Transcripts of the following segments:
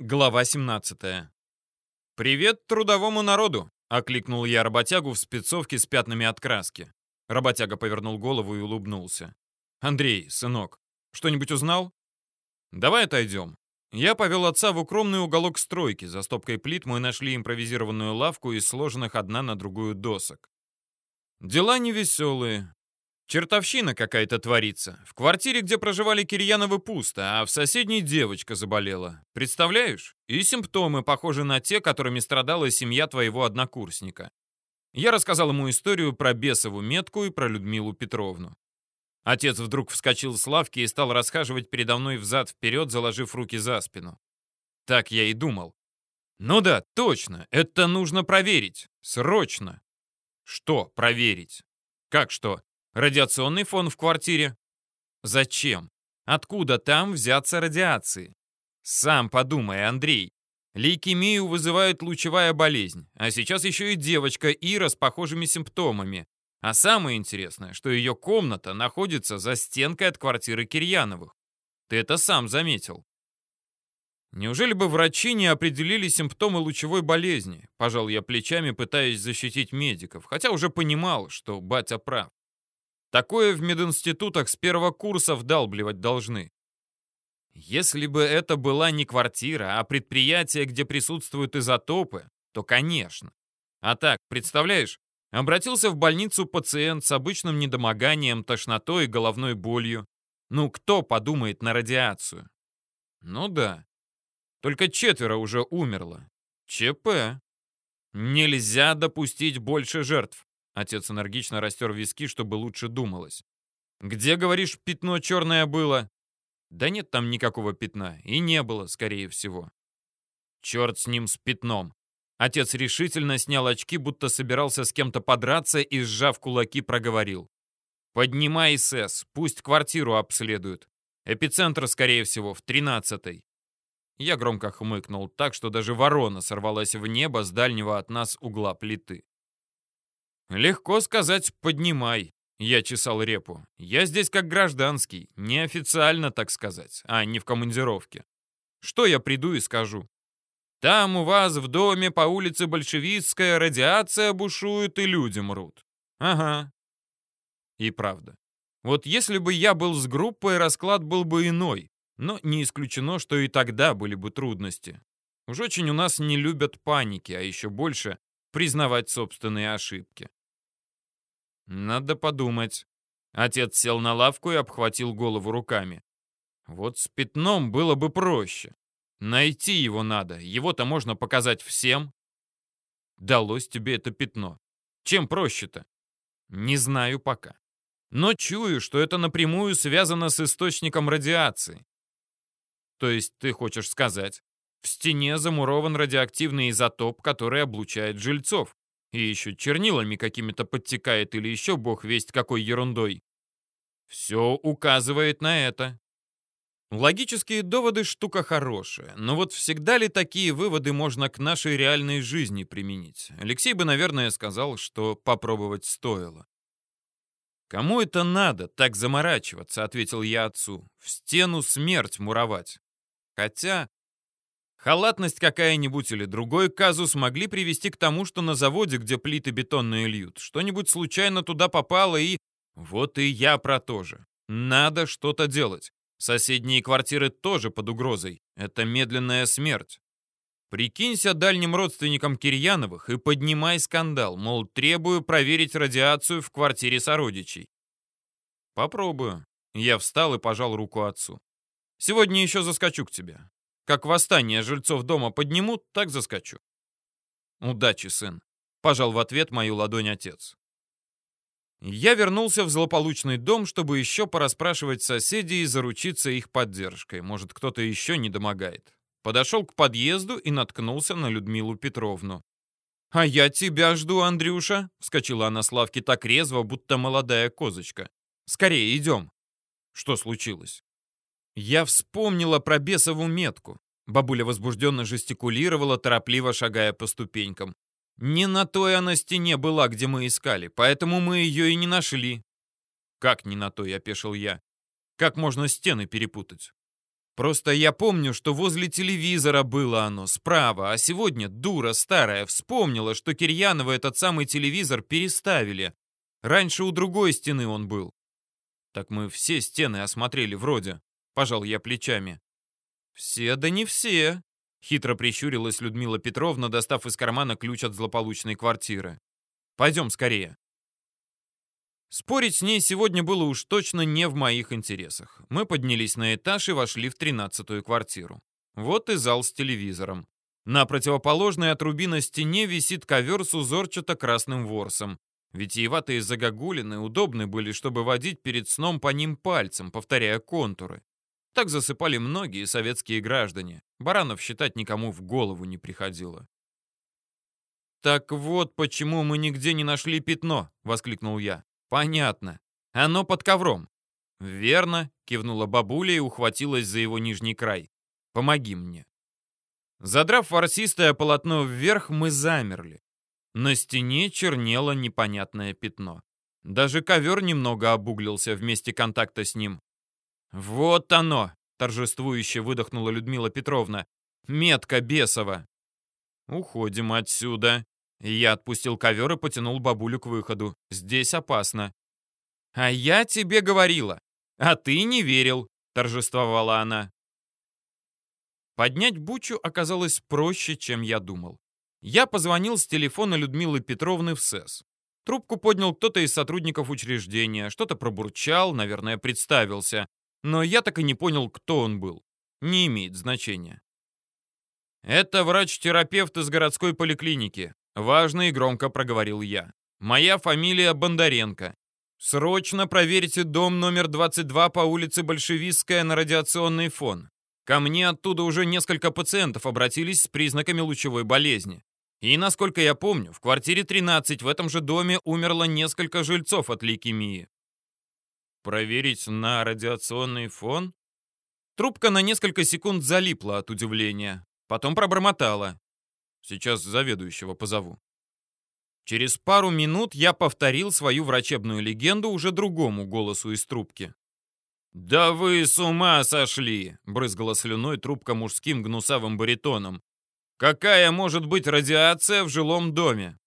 Глава 17. «Привет трудовому народу!» — окликнул я работягу в спецовке с пятнами от краски. Работяга повернул голову и улыбнулся. «Андрей, сынок, что-нибудь узнал?» «Давай отойдем». Я повел отца в укромный уголок стройки. За стопкой плит мы нашли импровизированную лавку из сложенных одна на другую досок. Дела невеселые. Чертовщина какая-то творится. В квартире, где проживали Кирьяновы, пусто, а в соседней девочка заболела. Представляешь? И симптомы похожи на те, которыми страдала семья твоего однокурсника. Я рассказал ему историю про бесову метку и про Людмилу Петровну. Отец вдруг вскочил с лавки и стал расхаживать передо мной взад-вперед, заложив руки за спину. Так я и думал. Ну да, точно, это нужно проверить. Срочно. Что проверить? Как что? Радиационный фон в квартире? Зачем? Откуда там взяться радиации? Сам подумай, Андрей. Лейкемию вызывает лучевая болезнь, а сейчас еще и девочка Ира с похожими симптомами. А самое интересное, что ее комната находится за стенкой от квартиры Кирьяновых. Ты это сам заметил. Неужели бы врачи не определили симптомы лучевой болезни? Пожал я плечами, пытаясь защитить медиков, хотя уже понимал, что батя прав. Такое в мединститутах с первого курса вдалбливать должны. Если бы это была не квартира, а предприятие, где присутствуют изотопы, то, конечно. А так, представляешь, обратился в больницу пациент с обычным недомоганием, тошнотой и головной болью. Ну, кто подумает на радиацию? Ну да. Только четверо уже умерло. ЧП. Нельзя допустить больше жертв. Отец энергично растер виски, чтобы лучше думалось. «Где, говоришь, пятно черное было?» «Да нет там никакого пятна. И не было, скорее всего». «Черт с ним, с пятном». Отец решительно снял очки, будто собирался с кем-то подраться и, сжав кулаки, проговорил. «Поднимай СС, пусть квартиру обследуют. Эпицентр, скорее всего, в тринадцатой». Я громко хмыкнул так, что даже ворона сорвалась в небо с дальнего от нас угла плиты. «Легко сказать «поднимай», — я чесал репу. «Я здесь как гражданский, неофициально, так сказать, а не в командировке. Что я приду и скажу? Там у вас в доме по улице Большевистская радиация бушует и люди мрут. Ага. И правда. Вот если бы я был с группой, расклад был бы иной. Но не исключено, что и тогда были бы трудности. Уж очень у нас не любят паники, а еще больше признавать собственные ошибки. Надо подумать. Отец сел на лавку и обхватил голову руками. Вот с пятном было бы проще. Найти его надо. Его-то можно показать всем. Далось тебе это пятно. Чем проще-то? Не знаю пока. Но чую, что это напрямую связано с источником радиации. То есть ты хочешь сказать, в стене замурован радиоактивный изотоп, который облучает жильцов. И еще чернилами какими-то подтекает или еще бог весть какой ерундой. Все указывает на это. Логические доводы штука хорошая, но вот всегда ли такие выводы можно к нашей реальной жизни применить? Алексей бы, наверное, сказал, что попробовать стоило. «Кому это надо так заморачиваться?» — ответил я отцу. «В стену смерть муровать». Хотя Халатность какая-нибудь или другой казус могли привести к тому, что на заводе, где плиты бетонные льют, что-нибудь случайно туда попало и... Вот и я про то же. Надо что-то делать. Соседние квартиры тоже под угрозой. Это медленная смерть. Прикинься дальним родственникам Кирьяновых и поднимай скандал, мол, требую проверить радиацию в квартире сородичей. Попробую. Я встал и пожал руку отцу. Сегодня еще заскочу к тебе. Как восстание жильцов дома поднимут, так заскочу. Удачи, сын. Пожал в ответ мою ладонь отец. Я вернулся в злополучный дом, чтобы еще порасспрашивать соседей и заручиться их поддержкой. Может, кто-то еще не домогает. Подошел к подъезду и наткнулся на Людмилу Петровну. «А я тебя жду, Андрюша!» — вскочила она с лавки так резво, будто молодая козочка. «Скорее идем!» «Что случилось?» Я вспомнила про бесову метку. Бабуля возбужденно жестикулировала, торопливо шагая по ступенькам. Не на той она стене была, где мы искали, поэтому мы ее и не нашли. Как не на той, опешил я. Как можно стены перепутать? Просто я помню, что возле телевизора было оно, справа, а сегодня дура старая вспомнила, что Кирьянова этот самый телевизор переставили. Раньше у другой стены он был. Так мы все стены осмотрели вроде. Пожал я плечами. Все да не все. Хитро прищурилась Людмила Петровна, достав из кармана ключ от злополучной квартиры. Пойдем скорее. Спорить с ней сегодня было уж точно не в моих интересах. Мы поднялись на этаж и вошли в тринадцатую квартиру. Вот и зал с телевизором. На противоположной от рубина стене висит ковер с узорчато-красным ворсом. Витиеватые загогулины удобны были, чтобы водить перед сном по ним пальцем, повторяя контуры. Так засыпали многие советские граждане. Баранов считать никому в голову не приходило. «Так вот почему мы нигде не нашли пятно!» — воскликнул я. «Понятно. Оно под ковром». «Верно», — кивнула бабуля и ухватилась за его нижний край. «Помоги мне». Задрав ворсистое полотно вверх, мы замерли. На стене чернело непонятное пятно. Даже ковер немного обуглился в месте контакта с ним. «Вот оно!» — торжествующе выдохнула Людмила Петровна. «Метка бесова!» «Уходим отсюда!» Я отпустил ковер и потянул бабулю к выходу. «Здесь опасно». «А я тебе говорила, а ты не верил», — торжествовала она. Поднять бучу оказалось проще, чем я думал. Я позвонил с телефона Людмилы Петровны в СЭС. Трубку поднял кто-то из сотрудников учреждения, что-то пробурчал, наверное, представился. Но я так и не понял, кто он был. Не имеет значения. «Это врач-терапевт из городской поликлиники. Важно и громко проговорил я. Моя фамилия Бондаренко. Срочно проверьте дом номер 22 по улице Большевистская на радиационный фон. Ко мне оттуда уже несколько пациентов обратились с признаками лучевой болезни. И, насколько я помню, в квартире 13 в этом же доме умерло несколько жильцов от лейкемии. Проверить на радиационный фон? Трубка на несколько секунд залипла от удивления. Потом пробормотала. Сейчас заведующего позову. Через пару минут я повторил свою врачебную легенду уже другому голосу из трубки. «Да вы с ума сошли!» — брызгала слюной трубка мужским гнусавым баритоном. «Какая может быть радиация в жилом доме?»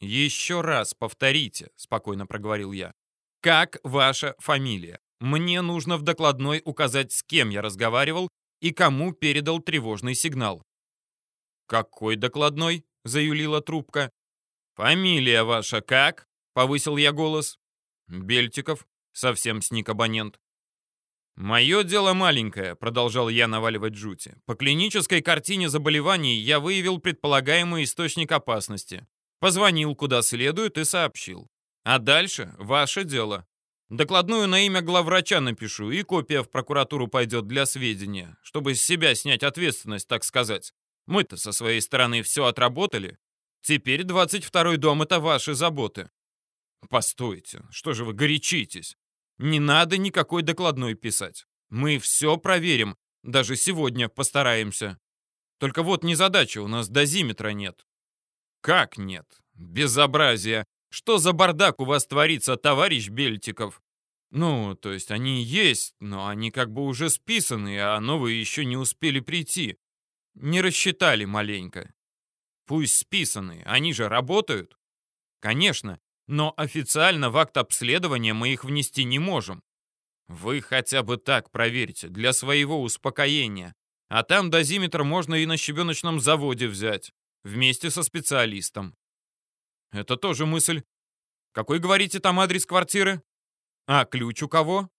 «Еще раз повторите», — спокойно проговорил я. «Как ваша фамилия? Мне нужно в докладной указать, с кем я разговаривал и кому передал тревожный сигнал». «Какой докладной?» — заюлила трубка. «Фамилия ваша как?» — повысил я голос. «Бельтиков», — совсем сник абонент. «Мое дело маленькое», — продолжал я наваливать жути. «По клинической картине заболеваний я выявил предполагаемый источник опасности. Позвонил куда следует и сообщил. А дальше ваше дело. Докладную на имя главврача напишу, и копия в прокуратуру пойдет для сведения, чтобы с себя снять ответственность, так сказать. Мы-то со своей стороны все отработали. Теперь 22-й дом — это ваши заботы. Постойте, что же вы горячитесь? Не надо никакой докладной писать. Мы все проверим, даже сегодня постараемся. Только вот незадача, у нас дозиметра нет. Как нет? Безобразие. Что за бардак у вас творится, товарищ Бельтиков? Ну, то есть они есть, но они как бы уже списаны, а новые еще не успели прийти. Не рассчитали маленько. Пусть списанные, они же работают. Конечно, но официально в акт обследования мы их внести не можем. Вы хотя бы так проверьте, для своего успокоения. А там дозиметр можно и на щебеночном заводе взять, вместе со специалистом. Это тоже мысль. Какой, говорите, там адрес квартиры? А ключ у кого?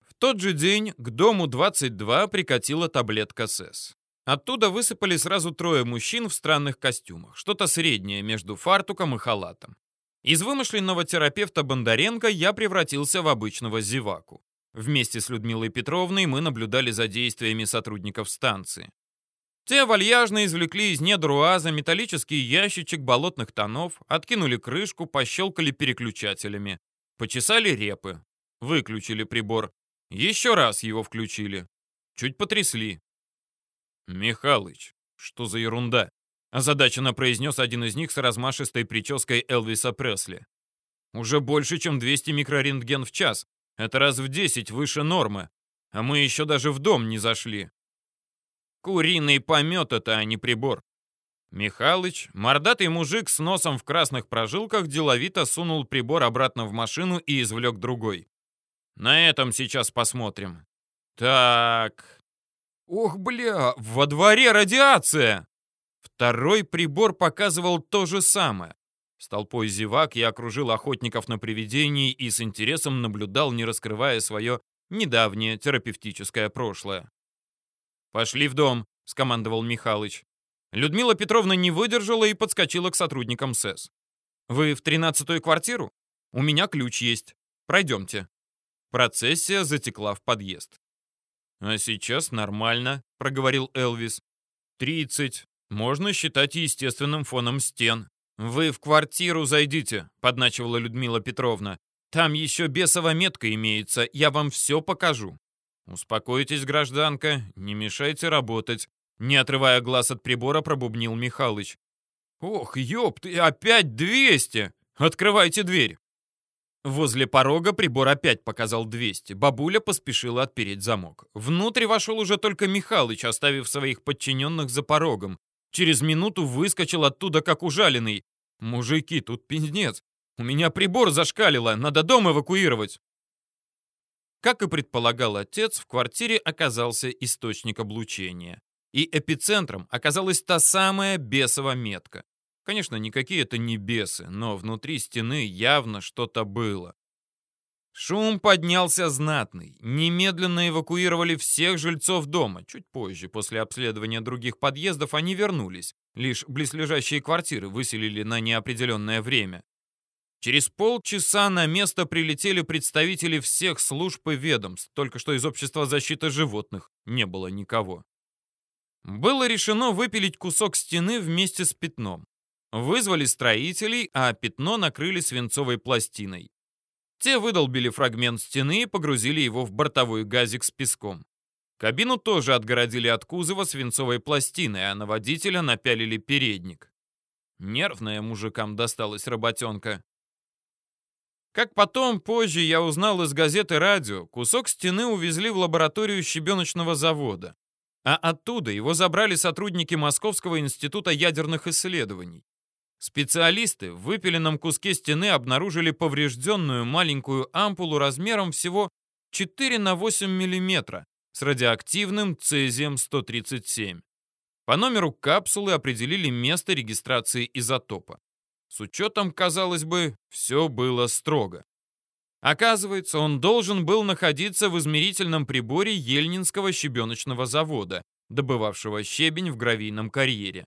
В тот же день к дому 22 прикатила таблетка СЭС. Оттуда высыпали сразу трое мужчин в странных костюмах, что-то среднее между фартуком и халатом. Из вымышленного терапевта Бондаренко я превратился в обычного зеваку. Вместе с Людмилой Петровной мы наблюдали за действиями сотрудников станции. Те вальяжно извлекли из недр УАЗа металлический ящичек болотных тонов, откинули крышку, пощелкали переключателями, почесали репы, выключили прибор, еще раз его включили, чуть потрясли, «Михалыч, что за ерунда?» озадаченно произнес один из них с размашистой прической Элвиса Пресли. «Уже больше, чем 200 микрорентген в час. Это раз в 10 выше нормы. а мы еще даже в дом не зашли. Куриный помет это, а не прибор. Михалыч, мордатый мужик с носом в красных прожилках, деловито сунул прибор обратно в машину и извлек другой. На этом сейчас посмотрим. Так. Ох, бля, во дворе радиация! Второй прибор показывал то же самое. С толпой зевак я окружил охотников на привидений и с интересом наблюдал, не раскрывая свое недавнее терапевтическое прошлое. «Пошли в дом», — скомандовал Михалыч. Людмила Петровна не выдержала и подскочила к сотрудникам СЭС. «Вы в тринадцатую квартиру? У меня ключ есть. Пройдемте». Процессия затекла в подъезд. «А сейчас нормально», — проговорил Элвис. «Тридцать. Можно считать естественным фоном стен. Вы в квартиру зайдите», — подначивала Людмила Петровна. «Там еще бесова метка имеется, я вам все покажу». «Успокойтесь, гражданка, не мешайте работать», — не отрывая глаз от прибора, пробубнил Михалыч. «Ох, ёпт, опять двести! Открывайте дверь!» Возле порога прибор опять показал 200. Бабуля поспешила отпереть замок. Внутрь вошел уже только Михалыч, оставив своих подчиненных за порогом. Через минуту выскочил оттуда, как ужаленный. «Мужики, тут пиздец. У меня прибор зашкалило, надо дом эвакуировать». Как и предполагал отец, в квартире оказался источник облучения. И эпицентром оказалась та самая бесова метка. Конечно, никакие это не бесы, но внутри стены явно что-то было. Шум поднялся знатный. Немедленно эвакуировали всех жильцов дома. Чуть позже, после обследования других подъездов, они вернулись. Лишь близлежащие квартиры выселили на неопределенное время. Через полчаса на место прилетели представители всех служб и ведомств, только что из Общества защиты животных не было никого. Было решено выпилить кусок стены вместе с пятном. Вызвали строителей, а пятно накрыли свинцовой пластиной. Те выдолбили фрагмент стены и погрузили его в бортовой газик с песком. Кабину тоже отгородили от кузова свинцовой пластиной, а на водителя напялили передник. Нервная мужикам досталась работенка. Как потом, позже, я узнал из газеты «Радио», кусок стены увезли в лабораторию щебеночного завода, а оттуда его забрали сотрудники Московского института ядерных исследований. Специалисты в выпиленном куске стены обнаружили поврежденную маленькую ампулу размером всего 4 на 8 мм с радиоактивным цезием-137. По номеру капсулы определили место регистрации изотопа. С учетом, казалось бы, все было строго. Оказывается, он должен был находиться в измерительном приборе Ельнинского щебеночного завода, добывавшего щебень в гравийном карьере.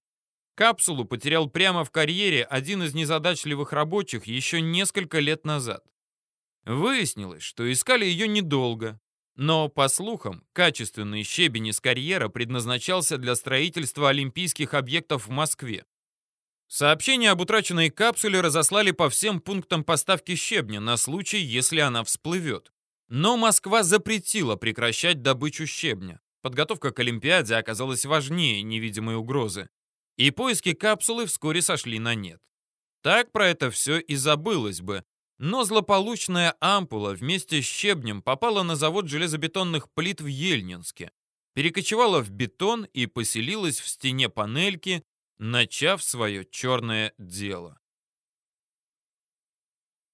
Капсулу потерял прямо в карьере один из незадачливых рабочих еще несколько лет назад. Выяснилось, что искали ее недолго, но, по слухам, качественный щебень из карьера предназначался для строительства олимпийских объектов в Москве. Сообщение об утраченной капсуле разослали по всем пунктам поставки щебня на случай, если она всплывет. Но Москва запретила прекращать добычу щебня. Подготовка к Олимпиаде оказалась важнее невидимой угрозы и поиски капсулы вскоре сошли на нет. Так про это все и забылось бы, но злополучная ампула вместе с щебнем попала на завод железобетонных плит в Ельнинске, перекочевала в бетон и поселилась в стене панельки, начав свое черное дело.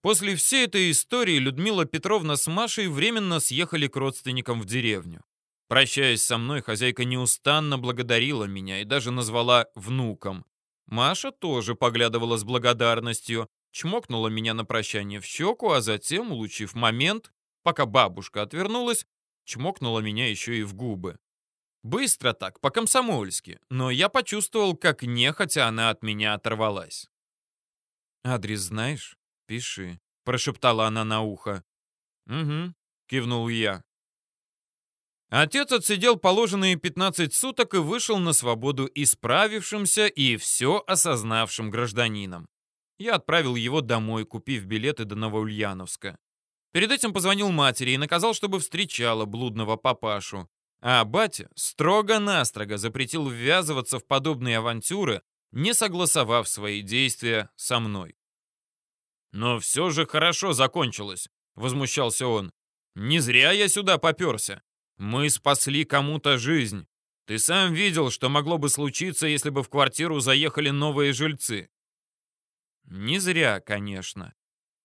После всей этой истории Людмила Петровна с Машей временно съехали к родственникам в деревню. Прощаясь со мной, хозяйка неустанно благодарила меня и даже назвала внуком. Маша тоже поглядывала с благодарностью, чмокнула меня на прощание в щеку, а затем, улучив момент, пока бабушка отвернулась, чмокнула меня еще и в губы. Быстро так, по-комсомольски, но я почувствовал, как нехотя она от меня оторвалась. «Адрес знаешь? Пиши», — прошептала она на ухо. «Угу», — кивнул я. Отец отсидел положенные 15 суток и вышел на свободу исправившимся и все осознавшим гражданином. Я отправил его домой, купив билеты до Новоульяновска. Перед этим позвонил матери и наказал, чтобы встречала блудного папашу. А батя строго-настрого запретил ввязываться в подобные авантюры, не согласовав свои действия со мной. «Но все же хорошо закончилось», — возмущался он. «Не зря я сюда поперся. Мы спасли кому-то жизнь. Ты сам видел, что могло бы случиться, если бы в квартиру заехали новые жильцы. Не зря, конечно.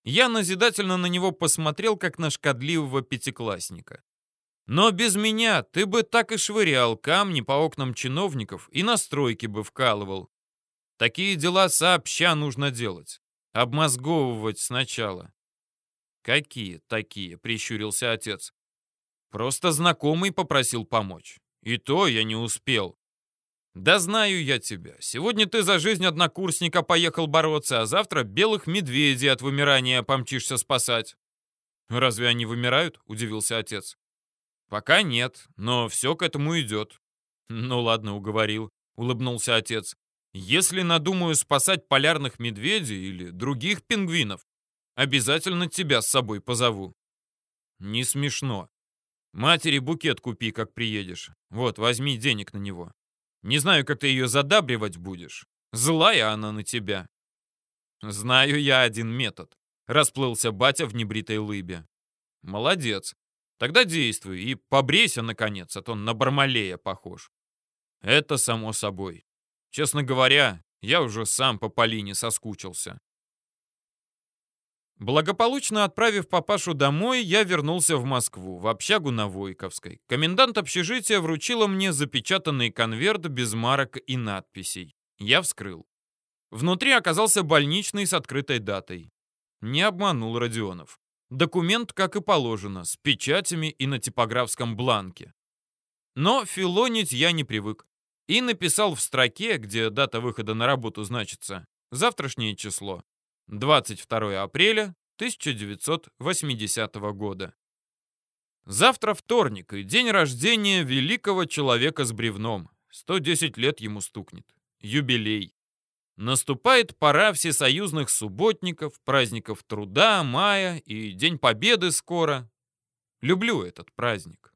Я назидательно на него посмотрел, как на шкодливого пятиклассника. Но без меня ты бы так и швырял камни по окнам чиновников и на стройки бы вкалывал. Такие дела сообща нужно делать. Обмозговывать сначала. «Какие такие?» — прищурился отец. «Просто знакомый попросил помочь. И то я не успел. Да знаю я тебя. Сегодня ты за жизнь однокурсника поехал бороться, а завтра белых медведей от вымирания помчишься спасать». «Разве они вымирают?» — удивился отец. «Пока нет, но все к этому идет». «Ну ладно, уговорил», — улыбнулся отец. «Если надумаю спасать полярных медведей или других пингвинов, обязательно тебя с собой позову». «Не смешно. Матери букет купи, как приедешь. Вот, возьми денег на него. Не знаю, как ты ее задабривать будешь. Злая она на тебя». «Знаю я один метод», — расплылся батя в небритой лыбе. «Молодец. Тогда действуй и побрейся, наконец, а то на Бармалея похож. Это само собой. Честно говоря, я уже сам по Полине соскучился. Благополучно отправив папашу домой, я вернулся в Москву, в общагу на Войковской. Комендант общежития вручила мне запечатанный конверт без марок и надписей. Я вскрыл. Внутри оказался больничный с открытой датой. Не обманул Родионов. Документ, как и положено, с печатями и на типографском бланке. Но филонить я не привык. И написал в строке, где дата выхода на работу значится, завтрашнее число. 22 апреля 1980 года. Завтра вторник и день рождения великого человека с бревном. 110 лет ему стукнет. Юбилей. Наступает пора всесоюзных субботников, праздников труда, мая и День Победы скоро. Люблю этот праздник.